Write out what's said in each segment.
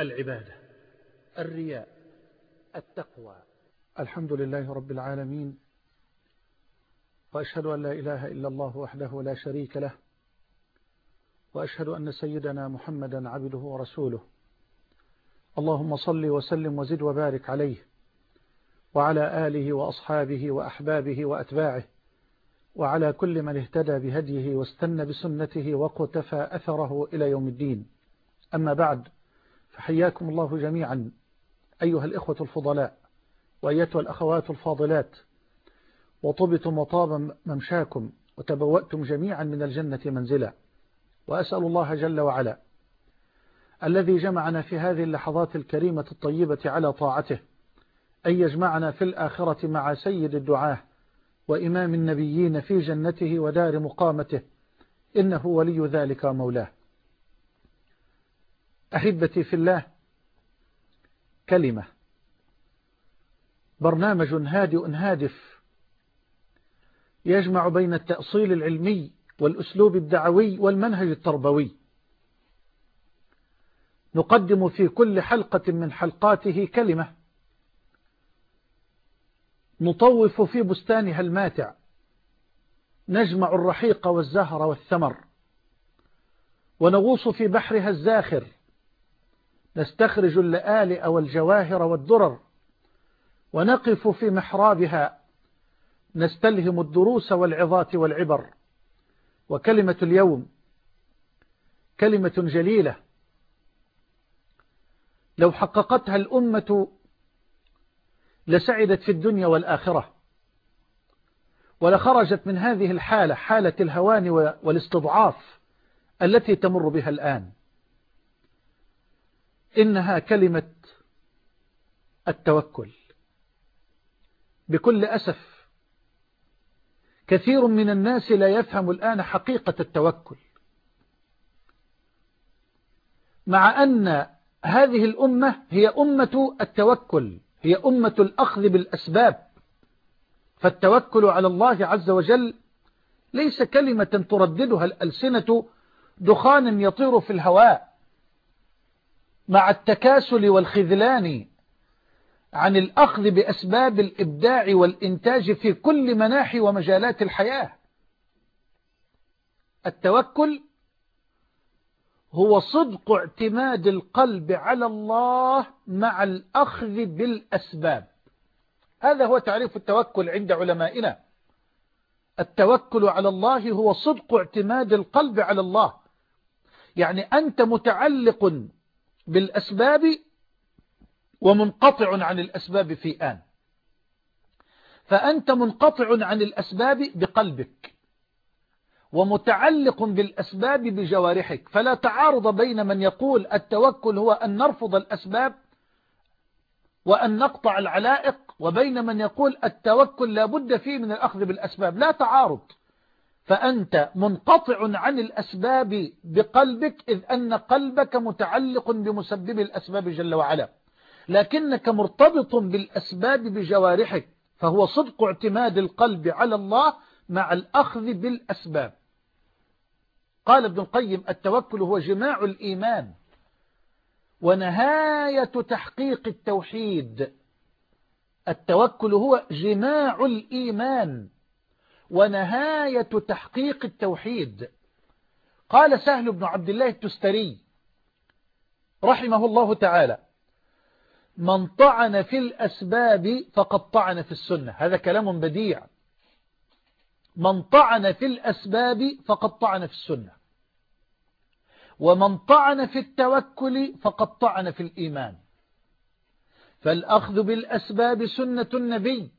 العبادة الرياء التقوى. الحمد لله رب العالمين وأشهد أن لا إله إلا الله وحده لا شريك له وأشهد أن سيدنا محمدا عبده ورسوله. اللهم صل وسلم وزد وبارك عليه وعلى آله وأصحابه وأحبابه وأتباعه وعلى كل من اهتدى بهديه واستنى بسنته وقتفى أثره إلى يوم الدين. أما بعد فحياكم الله جميعا أيها الإخوة الفضلاء وأيتها الأخوات الفاضلات. وطبتم وطاب ممشاكم وتبوأتم جميعا من الجنة منزلا وأسأل الله جل وعلا الذي جمعنا في هذه اللحظات الكريمة الطيبة على طاعته أن يجمعنا في الآخرة مع سيد الدعاة وإمام النبيين في جنته ودار مقامته إنه ولي ذلك مولاة. أحبتي في الله. كلمة. برنامج هادئ هادف. يجمع بين التأصيل العلمي والأسلوب الدعوي والمنهج التربوي. نقدم في كل حلقة من حلقاته كلمة. نطوف في بستانها الماتع. نجمع الرحيق والزهر والثمر. ونغوص في بحرها الزاخر. نستخرج اللآلئ والجواهر والدرر ونقف في محرابها. نستلهم الدروس والعظات والعبر. وكلمة اليوم كلمة جليلة. لو حققتها الأمة لسعدت في الدنيا والآخرة. ولخرجت من هذه الحالة حالة الهوان والاستضعاف التي تمر بها الآن. إنها كلمة التوكل. بكل أسف كثير من الناس لا يفهم الآن حقيقة التوكل. مع أن هذه الأمة هي أمة التوكل هي أمة الأخذ بالأسباب. فالتوكل على الله عز وجل ليس كلمة ترددها الألسنة دخان يطير في الهواء. مع التكاسل والخذلان عن الأخذ بأسباب الإبداع والإنتاج في كل مناحي ومجالات الحياة. التوكل هو صدق اعتماد القلب على الله مع الأخذ بالأسباب. هذا هو تعريف التوكل عند علمائنا. التوكل على الله هو صدق اعتماد القلب على الله. يعني أنت متعلق بالأسباب ومنقطع عن الأسباب في آن. فأنت منقطع عن الأسباب بقلبك ومتعلق بالأسباب بجوارحك. فلا تعارض بين من يقول التوكل هو أن نرفض الأسباب وأن نقطع العلائق وبين من يقول التوكل لا بد فيه من الأخذ بالأسباب. لا تعارض. فأنت منقطع عن الأسباب بقلبك إذ أن قلبك متعلق بمسبب الأسباب جل وعلا. لكنك مرتبط بالأسباب بجوارحك فهو صدق اعتماد القلب على الله مع الأخذ بالأسباب. قال ابن القيم التوكل هو جماع الإيمان ونهاية تحقيق التوحيد. التوكل هو جماع الإيمان. ونهاية تحقيق التوحيد. قال سهل بن عبد الله التستري رحمه الله تعالى من طعن في الأسباب فقد طعن في السنة. هذا كلام بديع. من طعن في الأسباب فقد طعن في السنة. ومن طعن في التوكل فقد طعن في الإيمان. فالأخذ بالأسباب سنة النبي.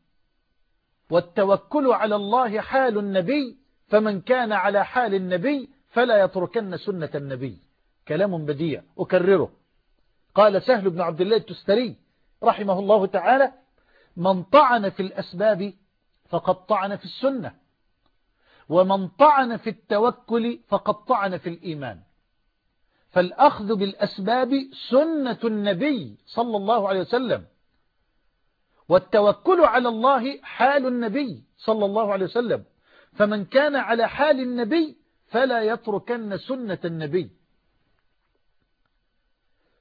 والتوكل على الله حال النبي فمن كان على حال النبي فلا يتركن سنة النبي. كلام بديع أكرره. قال سهل بن عبد الله التستري رحمه الله تعالى من طعن في الأسباب فقد طعن في السنة ومن طعن في التوكل فقد طعن في الإيمان. فالأخذ بالأسباب سنة النبي صلى الله عليه وسلم. والتوكل على الله حال النبي صلى الله عليه وسلم. فمن كان على حال النبي فلا يتركن سنة النبي.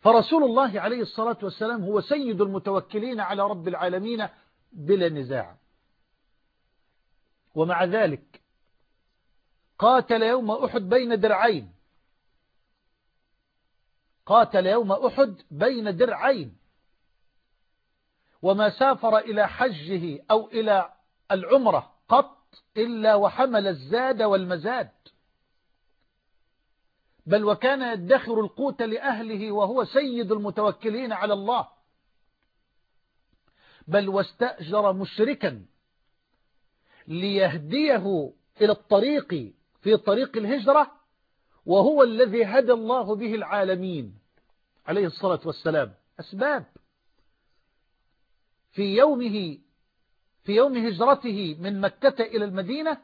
فرسول الله عليه الصلاة والسلام هو سيد المتوكلين على رب العالمين بلا نزاع. ومع ذلك قاتل يوم أحد بين درعين. قاتل يوم أحد بين درعين. وما سافر إلى حجه أو إلى العمرة قط إلا وحمل الزاد والمزاد. بل وكان يدخر القوت لأهله وهو سيد المتوكلين على الله. بل واستأجر مشركا ليهديه إلى الطريق في طريق الهجرة وهو الذي هدى الله به العالمين عليه الصلاة والسلام. أسباب. في يومه في يوم هجرته من مكة إلى المدينة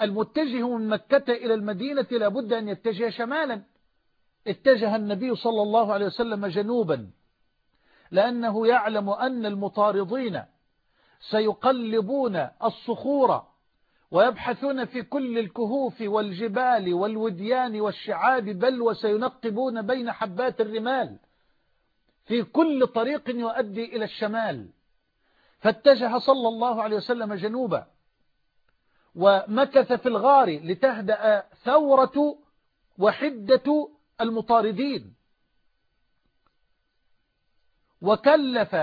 المتجه من مكة إلى المدينة لابد أن يتجه شمالا. اتجه النبي صلى الله عليه وسلم جنوبا لأنه يعلم أن المطاردين سيقلبون الصخور ويبحثون في كل الكهوف والجبال والوديان والشعاب بل وسينقبون بين حبات الرمال. في كل طريق يؤدي إلى الشمال. فاتجه صلى الله عليه وسلم جنوبا ومكث في الغار لتهدأ ثورة وحدة المطاردين. وكلف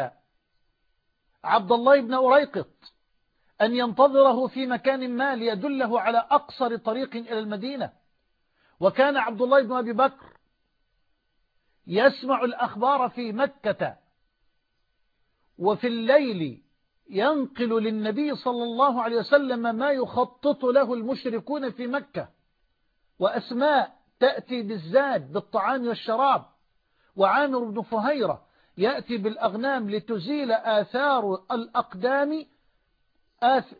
عبد الله بن أريقط أن ينتظره في مكان ما ليدله على أقصر طريق إلى المدينة. وكان عبد الله بن أبي بكر يسمع الأخبار في مكة وفي الليل ينقل للنبي صلى الله عليه وسلم ما يخطط له المشركون في مكة. وأسماء تأتي بالزاد بالطعام والشراب. وعامر بن فهيرة يأتي بالأغنام لتزيل آثار الأقدام آث...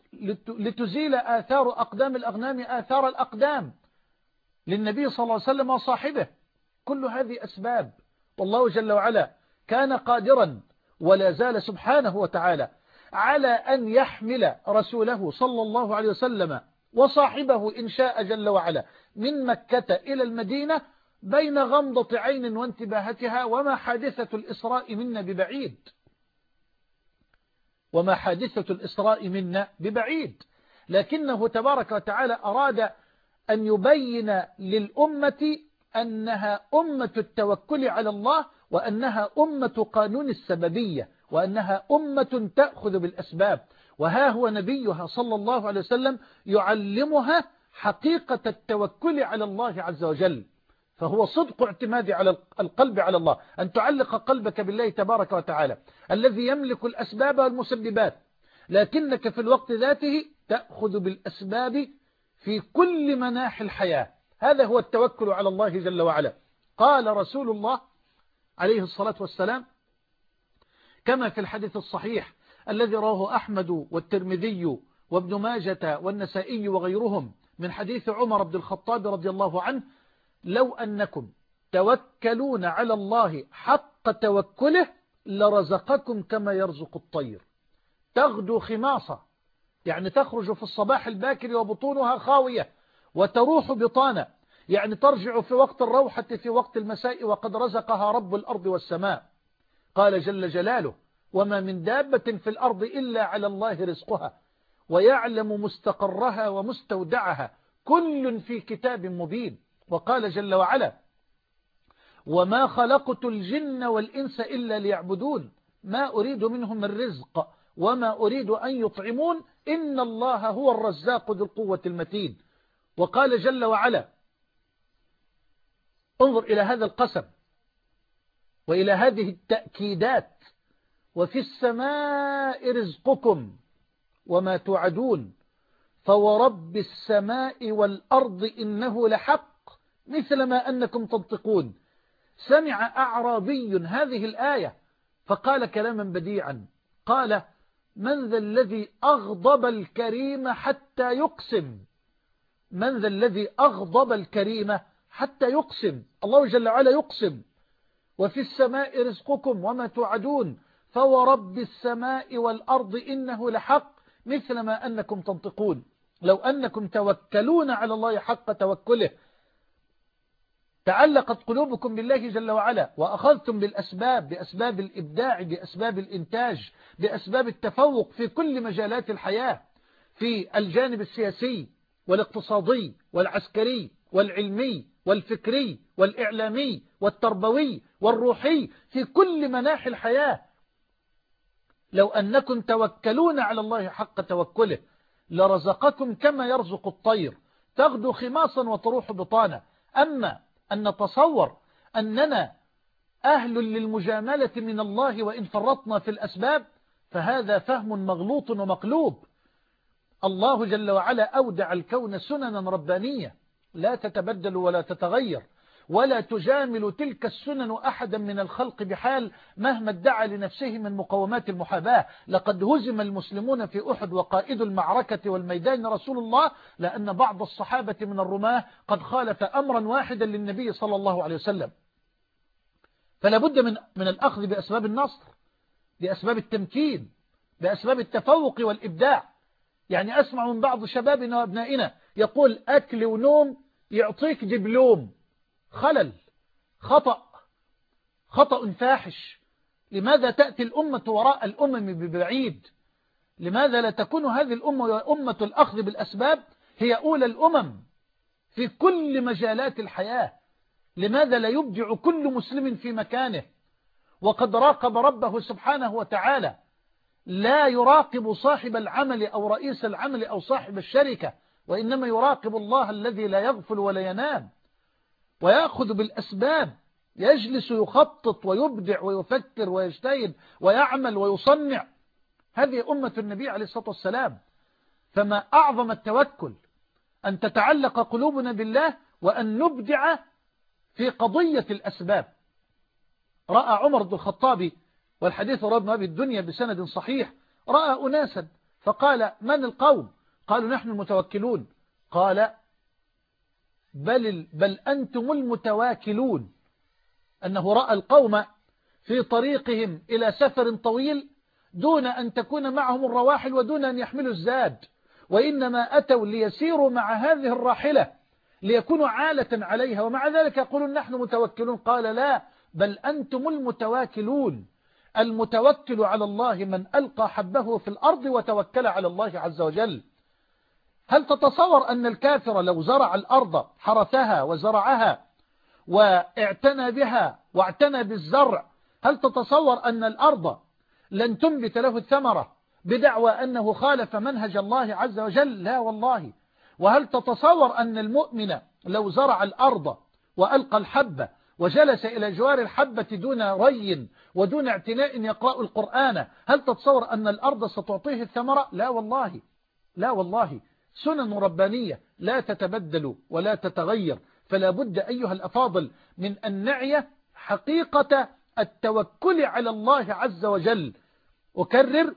لتزيل آثار أقدام الأغنام آثار الأقدام للنبي صلى الله عليه وسلم وصاحبه. كل هذه أسباب. والله جل وعلا كان قادرا ولا زال سبحانه وتعالى على أن يحمل رسوله صلى الله عليه وسلم وصاحبه إن شاء جل وعلا من مكة إلى المدينة بين غمضة عين وانتباهتها وما حادثة الإسراء منا ببعيد. وما حادثة الإسراء منا ببعيد. لكنه تبارك وتعالى أراد أن يبين للأمة أنها أمة التوكل على الله وأنها أمة قانون السببية وأنها أمة تأخذ بالأسباب. وها هو نبيها صلى الله عليه وسلم يعلمها حقيقة التوكل على الله عز وجل. فهو صدق اعتماد على القلب على الله. أن تعلق قلبك بالله تبارك وتعالى الذي يملك الأسباب والمسببات. لكنك في الوقت ذاته تأخذ بالأسباب في كل مناحي الحياة. هذا هو التوكل على الله جل وعلا. قال رسول الله عليه الصلاة والسلام كما في الحديث الصحيح الذي رواه أحمد والترمذي وابن ماجة والنسائي وغيرهم من حديث عمر بن الخطاب رضي الله عنه لو أنكم توكلون على الله حق توكله لرزقكم كما يرزق الطير. تغدو خماصة يعني تخرج في الصباح الباكر وبطونها خاوية. وتروح بطانة. يعني ترجع في وقت الروحة في وقت المساء وقد رزقها رب الأرض والسماء. قال جل جلاله وما من دابة في الأرض إلا على الله رزقها ويعلم مستقرها ومستودعها. كل في كتاب مبين. وقال جل وعلا وما خلقت الجن والإنس إلا ليعبدون. ما أريد منهم الرزق وما أريد أن يطعمون. إن الله هو الرزاق ذو القوة المتين. وقال جل وعلا انظر إلى هذا القسم وإلى هذه التأكيدات وفي السماء رزقكم وما توعدون فورب السماء والأرض إنه لحق مثل ما أنكم تنطقون. سمع أعرابي هذه الآية فقال كلاما بديعا قال من ذا الذي أغضب الكريم حتى يقسم؟ من ذا الذي أغضب الكريم حتى يقسم. الله جل وعلا يقسم. وفي السماء رزقكم وما توعدون. فورب السماء والأرض إنه لحق مثل ما أنكم تنطقون. لو أنكم توكلون على الله حق توكله. تعلقت قلوبكم بالله جل وعلا وأخذتم بالأسباب بأسباب الإبداع بأسباب الإنتاج بأسباب التفوق في كل مجالات الحياة. في الجانب السياسي والاقتصادي والعسكري والعلمي والفكري والإعلامي والتربوي والروحي في كل مناحي الحياة. لو أنكم توكلون على الله حق توكله لرزقكم كما يرزق الطير. تغدو خماصا وتروح بطانا أما أن نتصور أننا أهل للمجاملة من الله وإن فرطنا في الأسباب فهذا فهم مغلوط ومقلوب. الله جل وعلا أودع الكون سننا ربانية. لا تتبدل ولا تتغير. ولا تجامل تلك السنن أحدا من الخلق بحال مهما ادعى لنفسه من مقومات المحاباة. لقد هزم المسلمون في أحد وقائد المعركة والميدان رسول الله لأن بعض الصحابة من الرماة قد خالف أمرا واحدا للنبي صلى الله عليه وسلم. فلا بد من, من الأخذ بأسباب النصر بأسباب التمكين بأسباب التفوق والإبداع. يعني أسمع من بعض شبابنا وابنائنا يقول أكل ونوم يعطيك دبلوم خلل خطأ خطأ فاحش. لماذا تأتي الأمة وراء الأمم ببعيد؟ لماذا لا تكون هذه الأمة أمة الأخذ بالأسباب هي أولى الأمم في كل مجالات الحياة؟ لماذا لا يبدع كل مسلم في مكانه؟ وقد راقب ربه سبحانه وتعالى لا يراقب صاحب العمل أو رئيس العمل أو صاحب الشركة وإنما يراقب الله الذي لا يغفل ولا ينام ويأخذ بالأسباب يجلس يخطط ويبدع ويفكر ويجتهد ويعمل ويصنع. هذه أمة النبي عليه الصلاة والسلام. فما أعظم التوكل أن تتعلق قلوبنا بالله وأن نبدع في قضية الأسباب. رأى عمر بن الخطاب والحديث رب أبي الدنيا بسند صحيح. رأى أناسا فقال من القوم؟ قالوا نحن المتوكلون. قال بل, بل أنتم المتواكلون. أنه رأى القوم في طريقهم إلى سفر طويل دون أن تكون معهم الرواحل ودون أن يحملوا الزاد. وإنما أتوا ليسيروا مع هذه الراحلة ليكونوا عالة عليها. ومع ذلك يقولون نحن متوكلون. قال لا بل أنتم المتواكلون. المتوكل على الله من ألقى حبه في الأرض وتوكل على الله عز وجل. هل تتصور أن الكافر لو زرع الأرض حرثها وزرعها واعتنى بها واعتنى بالزرع هل تتصور أن الأرض لن تنبت له الثمرة بدعوى أنه خالف منهج الله عز وجل؟ لا والله. وهل تتصور أن المؤمن لو زرع الأرض وألقى الحبة وجلس إلى جوار الحبة دون ري ودون اعتناء يقرأ القرآن. هل تتصور أن الأرض ستعطيه الثمرة؟ لا والله. لا والله. سنن ربانية. لا تتبدل ولا تتغير. فلا بد أيها الأفاضل من أن نعي حقيقة التوكل على الله عز وجل. أكرر.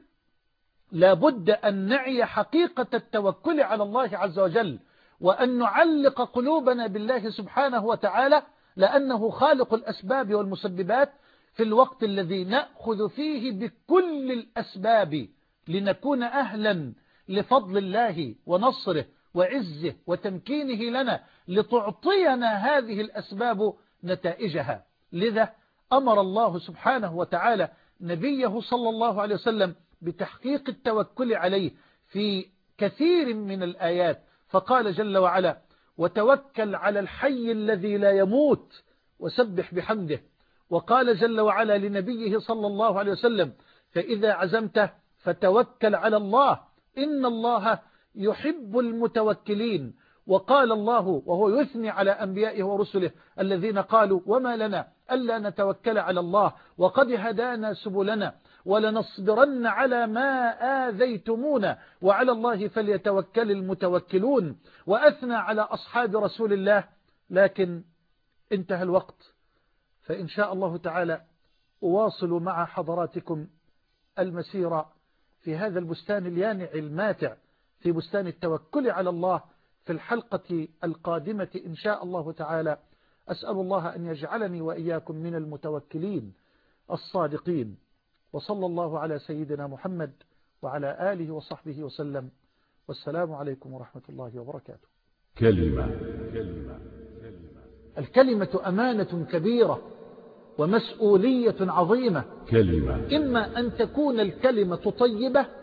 لا بد أن نعي حقيقة التوكل على الله عز وجل. وأن نعلق قلوبنا بالله سبحانه وتعالى لأنه خالق الأسباب والمسببات في الوقت الذي نأخذ فيه بكل الأسباب لنكون أهلا لفضل الله ونصره وعزه وتمكينه لنا لتعطينا هذه الأسباب نتائجها. لذا أمر الله سبحانه وتعالى نبيه صلى الله عليه وسلم بتحقيق التوكل عليه في كثير من الآيات. فقال جل وعلا وتوكل على الحي الذي لا يموت وسبح بحمده. وقال جل وعلا لنبيه صلى الله عليه وسلم فإذا عزمت فتوكل على الله إن الله يحب المتوكلين. وقال الله وهو يثني على أنبيائه ورسله الذين قالوا وما لنا ألا نتوكل على الله وقد هدانا سبلنا. ولنصبرن على ما آذيتمونا. وعلى الله فليتوكل المتوكلون. وأثنى على أصحاب رسول الله. لكن انتهى الوقت. فإن شاء الله تعالى أواصل مع حضراتكم المسيرة في هذا البستان اليانع الماتع في بستان التوكل على الله في الحلقة القادمة إن شاء الله تعالى. أسأل الله أن يجعلني وإياكم من المتوكلين الصادقين. وصلى الله على سيدنا محمد وعلى آله وصحبه وسلم. والسلام عليكم ورحمة الله وبركاته. كلمة. كلمة كلمة الكلمة أمانة كبيرة ومسؤولية عظيمة. كلمة. إما أن تكون الكلمة طيبة